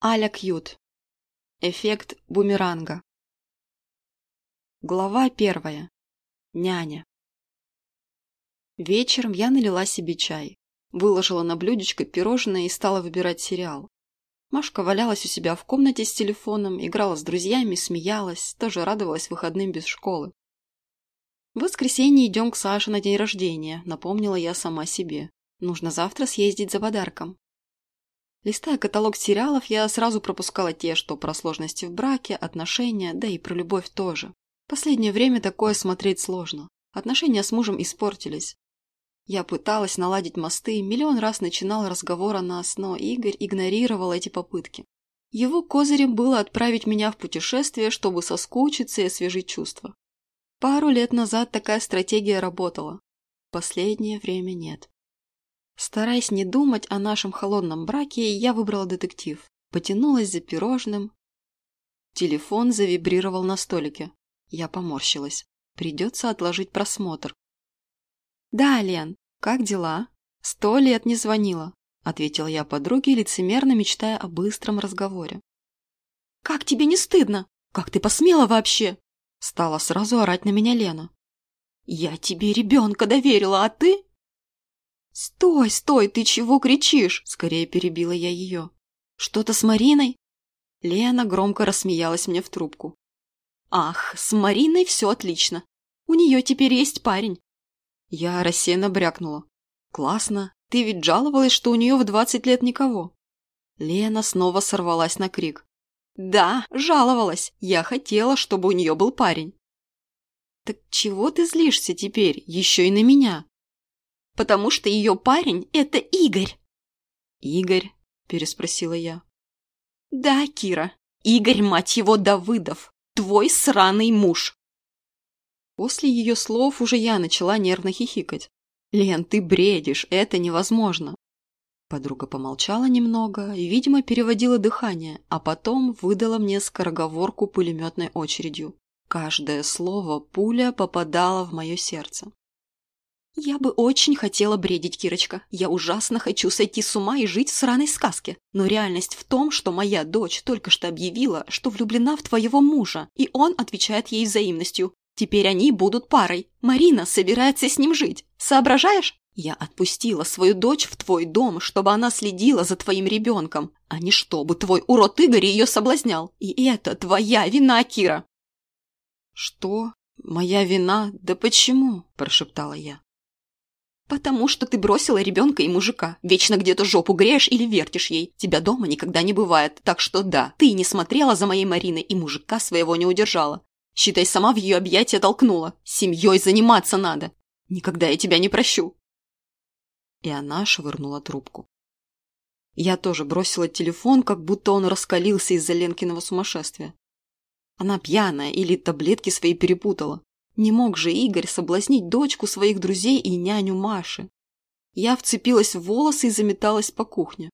Аля Кьют. Эффект бумеранга. Глава первая. Няня. Вечером я налила себе чай, выложила на блюдечко пирожное и стала выбирать сериал. Машка валялась у себя в комнате с телефоном, играла с друзьями, смеялась, тоже радовалась выходным без школы. В воскресенье идем к Саше на день рождения, напомнила я сама себе. Нужно завтра съездить за подарком. Листая каталог сериалов, я сразу пропускала те, что про сложности в браке, отношения, да и про любовь тоже. Последнее время такое смотреть сложно. Отношения с мужем испортились. Я пыталась наладить мосты, миллион раз начинала разговор о нас, но Игорь игнорировал эти попытки. Его козырем было отправить меня в путешествие, чтобы соскучиться и освежить чувства. Пару лет назад такая стратегия работала. Последнее время нет. Стараясь не думать о нашем холодном браке, я выбрала детектив. Потянулась за пирожным. Телефон завибрировал на столике. Я поморщилась. Придется отложить просмотр. «Да, Лен, как дела? Сто лет не звонила», — ответила я подруге, лицемерно мечтая о быстром разговоре. «Как тебе не стыдно? Как ты посмела вообще?» Стала сразу орать на меня Лена. «Я тебе ребенка доверила, а ты...» «Стой, стой, ты чего кричишь?» – скорее перебила я ее. «Что-то с Мариной?» Лена громко рассмеялась мне в трубку. «Ах, с Мариной все отлично. У нее теперь есть парень». Я рассеянно брякнула. «Классно. Ты ведь жаловалась, что у нее в двадцать лет никого». Лена снова сорвалась на крик. «Да, жаловалась. Я хотела, чтобы у нее был парень». «Так чего ты злишься теперь, еще и на меня?» Потому что ее парень – это Игорь». «Игорь?» – переспросила я. «Да, Кира, Игорь, мать его, Давыдов, твой сраный муж». После ее слов уже я начала нервно хихикать. «Лен, ты бредишь, это невозможно». Подруга помолчала немного и, видимо, переводила дыхание, а потом выдала мне скороговорку пулеметной очередью. Каждое слово пуля попадала в мое сердце. «Я бы очень хотела бредить, Кирочка. Я ужасно хочу сойти с ума и жить в сраной сказке. Но реальность в том, что моя дочь только что объявила, что влюблена в твоего мужа, и он отвечает ей взаимностью. Теперь они будут парой. Марина собирается с ним жить. Соображаешь? Я отпустила свою дочь в твой дом, чтобы она следила за твоим ребенком, а не чтобы твой урод Игорь ее соблазнял. И это твоя вина, Кира!» «Что? Моя вина? Да почему?» – прошептала я. «Потому что ты бросила ребенка и мужика. Вечно где-то жопу греешь или вертишь ей. Тебя дома никогда не бывает. Так что да, ты не смотрела за моей Мариной и мужика своего не удержала. Считай, сама в ее объятия толкнула. Семьей заниматься надо. Никогда я тебя не прощу». И она швырнула трубку. Я тоже бросила телефон, как будто он раскалился из-за Ленкиного сумасшествия. Она пьяная или таблетки свои перепутала. Не мог же Игорь соблазнить дочку своих друзей и няню Маши. Я вцепилась в волосы и заметалась по кухне.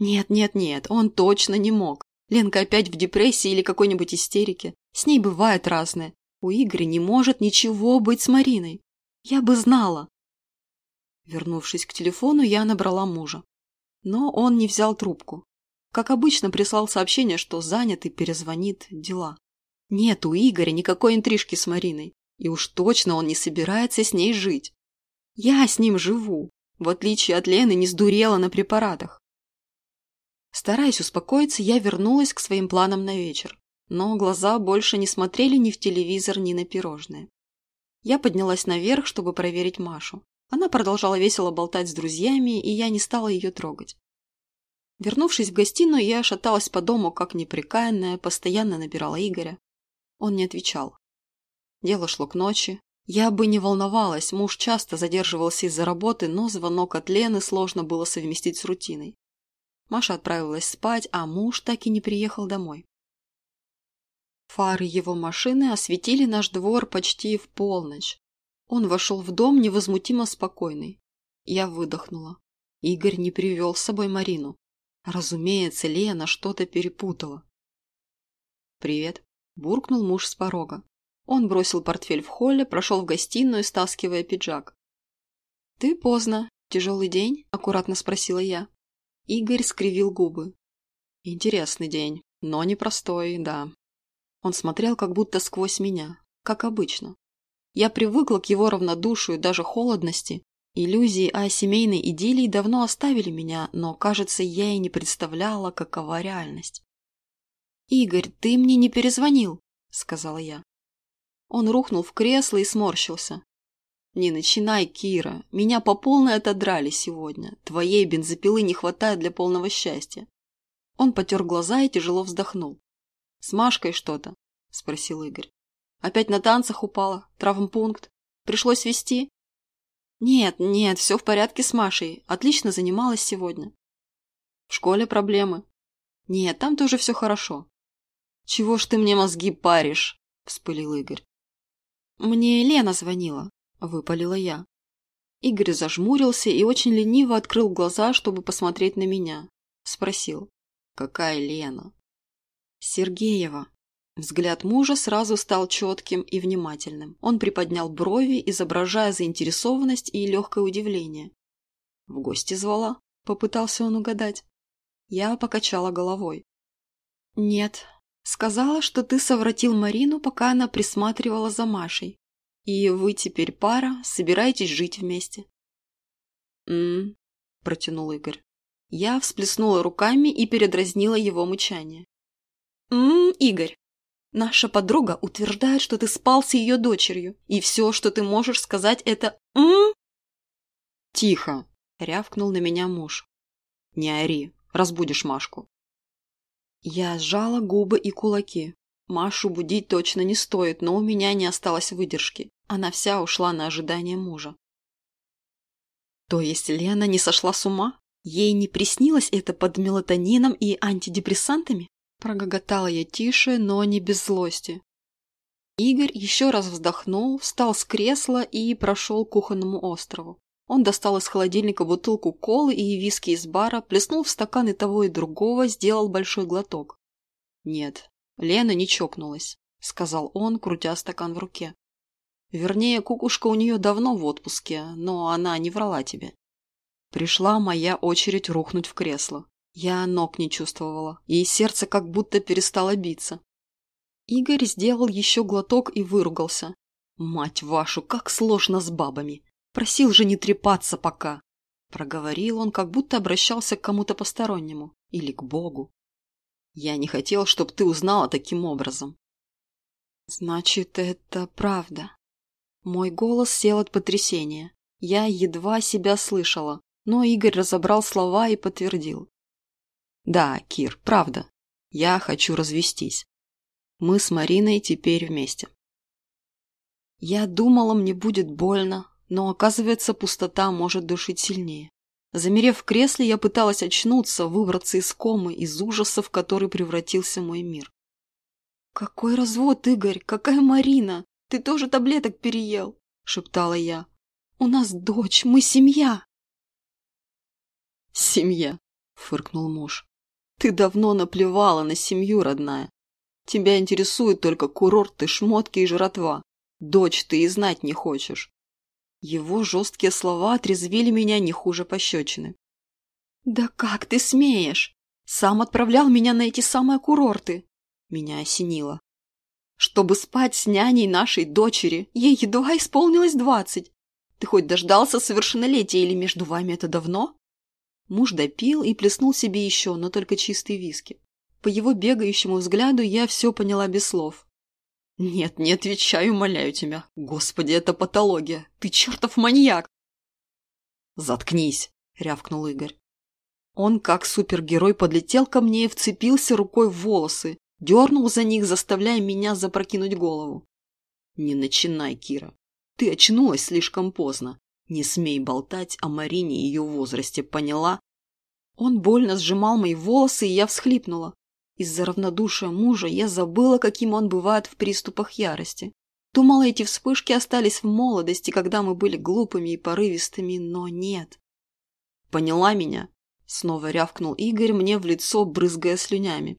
Нет, нет, нет, он точно не мог. Ленка опять в депрессии или какой-нибудь истерике. С ней бывает разное. У Игоря не может ничего быть с Мариной. Я бы знала. Вернувшись к телефону, я набрала мужа. Но он не взял трубку. Как обычно, прислал сообщение, что занят и перезвонит дела. Нет у Игоря никакой интрижки с Мариной. И уж точно он не собирается с ней жить. Я с ним живу, в отличие от Лены, не сдурела на препаратах. Стараясь успокоиться, я вернулась к своим планам на вечер. Но глаза больше не смотрели ни в телевизор, ни на пирожные. Я поднялась наверх, чтобы проверить Машу. Она продолжала весело болтать с друзьями, и я не стала ее трогать. Вернувшись в гостиную, я шаталась по дому, как неприкаянная, постоянно набирала Игоря. Он не отвечал. Дело шло к ночи. Я бы не волновалась, муж часто задерживался из-за работы, но звонок от Лены сложно было совместить с рутиной. Маша отправилась спать, а муж так и не приехал домой. Фары его машины осветили наш двор почти в полночь. Он вошел в дом невозмутимо спокойный. Я выдохнула. Игорь не привел с собой Марину. Разумеется, Лена что-то перепутала. «Привет», – буркнул муж с порога. Он бросил портфель в холле, прошел в гостиную, стаскивая пиджак. «Ты поздно. Тяжелый день?» – аккуратно спросила я. Игорь скривил губы. Интересный день, но непростой, да. Он смотрел как будто сквозь меня, как обычно. Я привыкла к его равнодушию, даже холодности. Иллюзии о семейной идиллии давно оставили меня, но, кажется, я и не представляла, какова реальность. «Игорь, ты мне не перезвонил», — сказала я. Он рухнул в кресло и сморщился. «Не начинай, Кира. Меня по полной отодрали сегодня. Твоей бензопилы не хватает для полного счастья». Он потер глаза и тяжело вздохнул. «С Машкой что-то?» – спросил Игорь. «Опять на танцах упала? Травмпункт? Пришлось вести?» «Нет, нет, все в порядке с Машей. Отлично занималась сегодня». «В школе проблемы?» «Нет, там тоже все хорошо». «Чего ж ты мне мозги паришь?» – вспылил Игорь. «Мне Лена звонила», – выпалила я. Игорь зажмурился и очень лениво открыл глаза, чтобы посмотреть на меня. Спросил. «Какая Лена?» «Сергеева». Взгляд мужа сразу стал четким и внимательным. Он приподнял брови, изображая заинтересованность и легкое удивление. «В гости звала?» – попытался он угадать. Я покачала головой. «Нет, Сказала, что ты совратил Марину, пока она присматривала за Машей. И вы теперь пара, собираетесь жить вместе. «М-м», протянул Игорь. Я всплеснула руками и передразнила его мычание. «М-м, Игорь, наша подруга утверждает, что ты спал с ее дочерью, и все, что ты можешь сказать, это «м-м». «Тихо!» — рявкнул на меня муж. «Не ори, разбудишь Машку». Я сжала губы и кулаки. Машу будить точно не стоит, но у меня не осталось выдержки. Она вся ушла на ожидание мужа. То есть Лена не сошла с ума? Ей не приснилось это под мелатонином и антидепрессантами? Прогоготала я тише, но не без злости. Игорь еще раз вздохнул, встал с кресла и прошел к кухонному острову. Он достал из холодильника бутылку колы и виски из бара, плеснул в стаканы того и другого, сделал большой глоток. «Нет, Лена не чокнулась», — сказал он, крутя стакан в руке. «Вернее, кукушка у нее давно в отпуске, но она не врала тебе». Пришла моя очередь рухнуть в кресло. Я ног не чувствовала, и сердце как будто перестало биться. Игорь сделал еще глоток и выругался. «Мать вашу, как сложно с бабами! Просил же не трепаться пока. Проговорил он, как будто обращался к кому-то постороннему. Или к Богу. Я не хотел, чтобы ты узнала таким образом. Значит, это правда. Мой голос сел от потрясения. Я едва себя слышала, но Игорь разобрал слова и подтвердил. Да, Кир, правда. Я хочу развестись. Мы с Мариной теперь вместе. Я думала, мне будет больно, но, оказывается, пустота может душить сильнее. Замерев в кресле, я пыталась очнуться, выбраться из комы, из ужаса, в который превратился мой мир. «Какой развод, Игорь? Какая Марина? Ты тоже таблеток переел?» – шептала я. «У нас дочь, мы семья!» «Семья!» – фыркнул муж. «Ты давно наплевала на семью, родная. Тебя интересуют только курорты, шмотки и жратва. Дочь ты и знать не хочешь. Его жесткие слова отрезвили меня не хуже пощечины. «Да как ты смеешь? Сам отправлял меня на эти самые курорты!» Меня осенило. «Чтобы спать с няней нашей дочери, ей едва исполнилось двадцать. Ты хоть дождался совершеннолетия или между вами это давно?» Муж допил и плеснул себе еще, но только чистые виски. По его бегающему взгляду я все поняла без слов. «Нет, не отвечай, умоляю тебя. Господи, это патология. Ты чертов маньяк!» «Заткнись!» — рявкнул Игорь. Он, как супергерой, подлетел ко мне и вцепился рукой в волосы, дернул за них, заставляя меня запрокинуть голову. «Не начинай, Кира. Ты очнулась слишком поздно. Не смей болтать о Марине и ее возрасте, поняла?» Он больно сжимал мои волосы, и я всхлипнула. Из-за равнодушия мужа я забыла, каким он бывает в приступах ярости. Думала, эти вспышки остались в молодости, когда мы были глупыми и порывистыми, но нет. «Поняла меня?» — снова рявкнул Игорь мне в лицо, брызгая слюнями.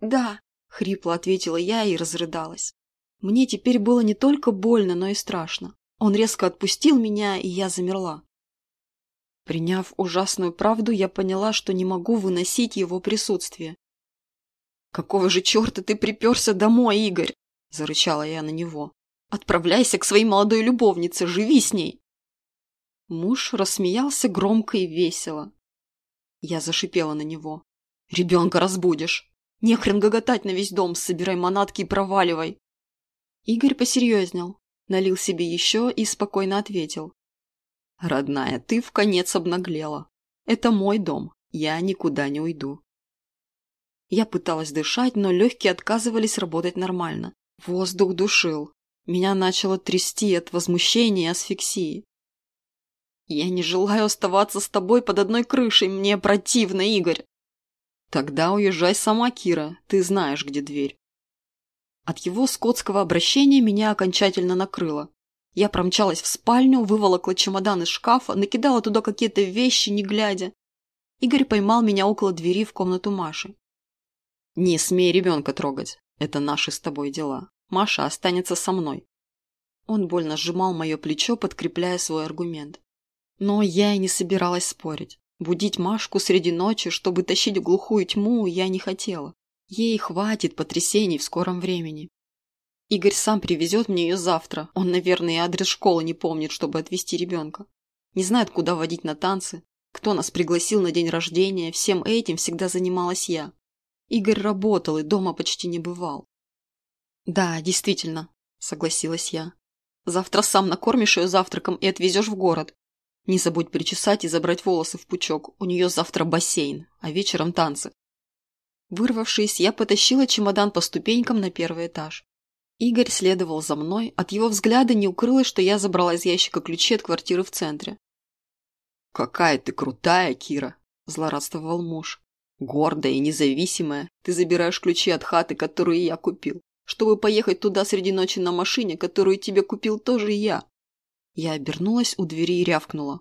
«Да», — хрипло ответила я и разрыдалась. Мне теперь было не только больно, но и страшно. Он резко отпустил меня, и я замерла. Приняв ужасную правду, я поняла, что не могу выносить его присутствие. «Какого же черта ты приперся домой, Игорь?» – зарычала я на него. «Отправляйся к своей молодой любовнице, живи с ней!» Муж рассмеялся громко и весело. Я зашипела на него. «Ребенка разбудишь! Нехрен гоготать на весь дом, собирай манатки и проваливай!» Игорь посерьезнел, налил себе еще и спокойно ответил. «Родная, ты в конец обнаглела. Это мой дом, я никуда не уйду». Я пыталась дышать, но легкие отказывались работать нормально. Воздух душил. Меня начало трясти от возмущения и асфиксии. «Я не желаю оставаться с тобой под одной крышей, мне противно, Игорь!» «Тогда уезжай сама, Кира, ты знаешь, где дверь». От его скотского обращения меня окончательно накрыло. Я промчалась в спальню, выволокла чемодан из шкафа, накидала туда какие-то вещи, не глядя. Игорь поймал меня около двери в комнату Маши. «Не смей ребенка трогать. Это наши с тобой дела. Маша останется со мной». Он больно сжимал мое плечо, подкрепляя свой аргумент. Но я и не собиралась спорить. Будить Машку среди ночи, чтобы тащить в глухую тьму, я не хотела. Ей хватит потрясений в скором времени. Игорь сам привезет мне ее завтра. Он, наверное, и адрес школы не помнит, чтобы отвезти ребенка. Не знает, куда водить на танцы. Кто нас пригласил на день рождения, всем этим всегда занималась я. Игорь работал и дома почти не бывал. «Да, действительно», – согласилась я. «Завтра сам накормишь ее завтраком и отвезешь в город. Не забудь причесать и забрать волосы в пучок. У нее завтра бассейн, а вечером танцы. Вырвавшись, я потащила чемодан по ступенькам на первый этаж. Игорь следовал за мной, от его взгляда не укрылось, что я забрала из ящика ключи от квартиры в центре. «Какая ты крутая, Кира!» – злорадствовал муж. «Гордая и независимая, ты забираешь ключи от хаты, которую я купил, чтобы поехать туда среди ночи на машине, которую тебе купил тоже я. Я обернулась у двери и рявкнула.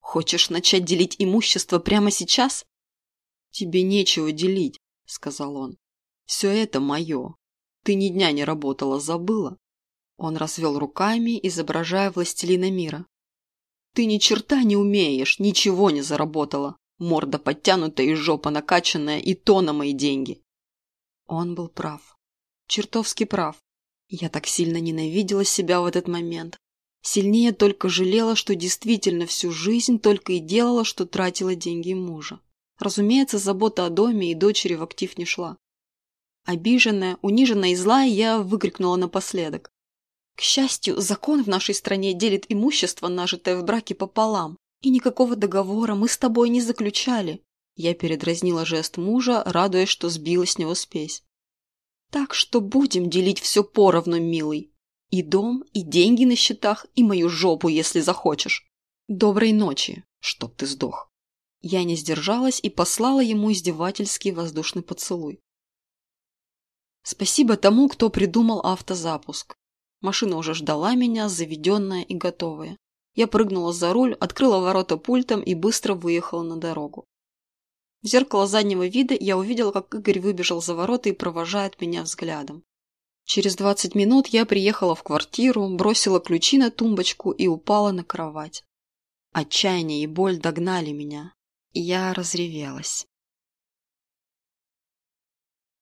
«Хочешь начать делить имущество прямо сейчас?» «Тебе нечего делить», — сказал он. «Все это мое. Ты ни дня не работала, забыла?» Он развел руками, изображая властелина мира. «Ты ни черта не умеешь, ничего не заработала. Морда подтянутая и жопа накачанная, и то на мои деньги». Он был прав. Чертовски прав. Я так сильно ненавидела себя в этот момент. Сильнее только жалела, что действительно всю жизнь только и делала, что тратила деньги мужа. Разумеется, забота о доме и дочери в актив не шла. Обиженная, униженная и злая, я выкрикнула напоследок. К счастью, закон в нашей стране делит имущество, нажитое в браке, пополам. И никакого договора мы с тобой не заключали. Я передразнила жест мужа, радуясь, что сбила с него спесь. Так что будем делить все поровну, милый. И дом, и деньги на счетах, и мою жопу, если захочешь. Доброй ночи, чтоб ты сдох. Я не сдержалась и послала ему издевательский воздушный поцелуй. Спасибо тому, кто придумал автозапуск. Машина уже ждала меня, заведенная и готовая. Я прыгнула за руль, открыла ворота пультом и быстро выехала на дорогу. В зеркало заднего вида я увидела, как Игорь выбежал за ворота и провожает меня взглядом. Через двадцать минут я приехала в квартиру, бросила ключи на тумбочку и упала на кровать. Отчаяние и боль догнали меня, и я разревелась.